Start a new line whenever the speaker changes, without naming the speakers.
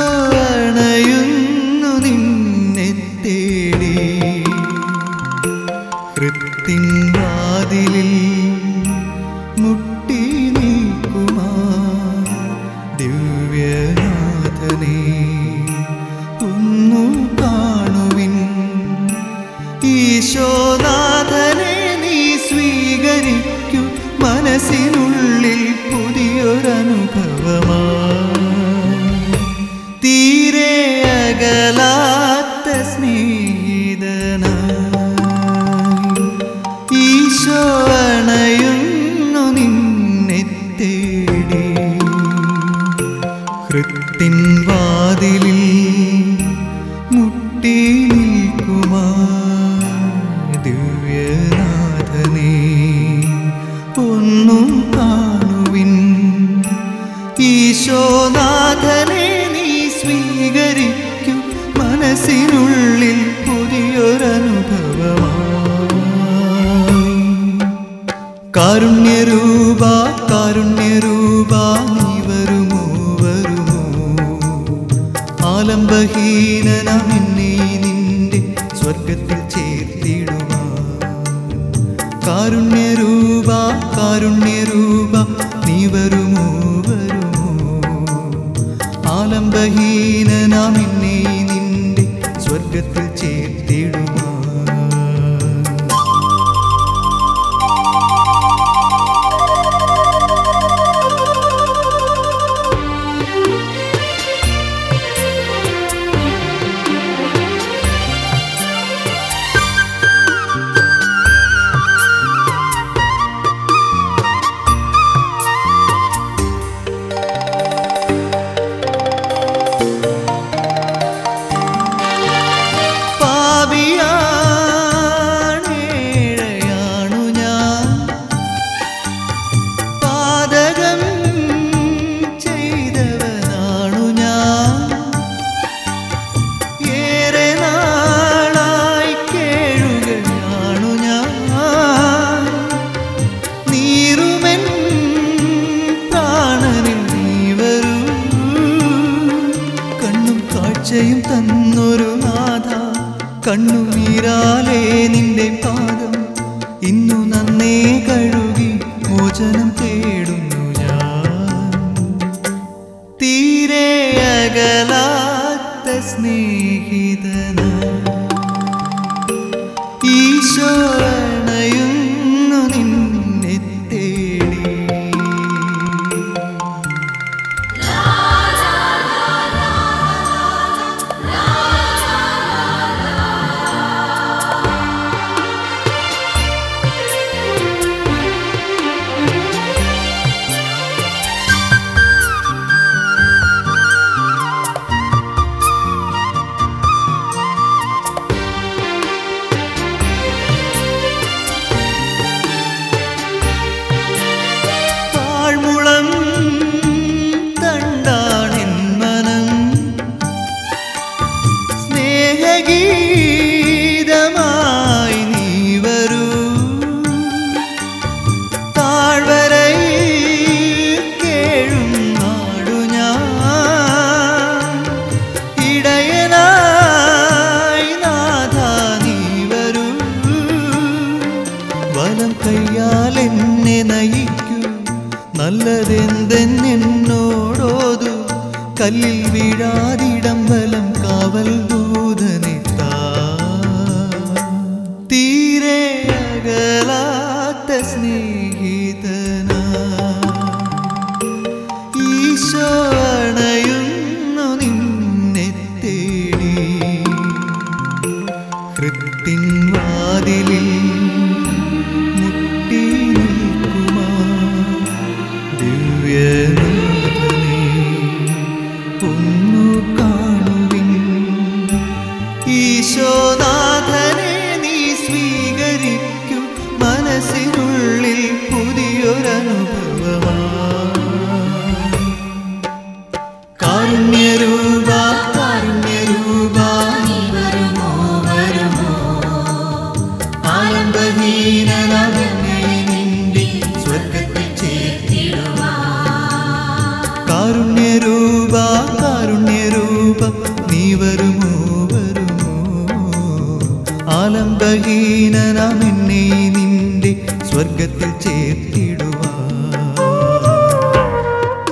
Oh. വാതിലിൽ മുട്ടി നിൽക്കുമാ ദിവ്യനാഥനേ ഒന്നും കാണുവിൻ. ഈശോനാഥനെ നീ സ്വീകരിക്കും മനസ്സിനുള്ളിൽ പുതിയൊരനുഭവമായി. കാരുണ്യരൂപ കാരുണ്യരൂപ ആലംബഹീനനം എന്നെ നിന്റെ സ്വർഗത്തിൽ ചേർത്തിടുവാൻ. കാരുണ്യരൂപ നീ വരുമോ വരുമോ? ആലംബഹീനനാം എന്നെ നിന്റെ സ്വർഗത്തിൽ ചേർത്തിടുവാൻ സ്നേഹഗീതമായി നീ വരൂ. താഴ്വരയിൽ കേഴും നാടു ഞാൻ. ഇടയനായി നാഥ നീ വരൂ. വലം കയ്യാൽ എന്നെ നയിക്കൂ. നല്ലതെന്തെന്നോടോതു கல்லில் விழாதிடம் பலம் காவல் தூதனித்தா தீரே அகலாத்த ஸ்நேகித ഒന്നു കാണുവിൻ. ഈശോനാഥനെ നീ സ്വീകരിക്കും മനസ്സിനുള്ളിൽ പുതിയൊരനുഭവമായി കാരുണ്യരൂപ കാരുണ്യരൂപ വരുമോ വരുമോ? ആനന്ദഹീനനവനെ ആലംബഹീനനാം നിന്റെ സ്വർഗത്തിൽ ചേർത്തി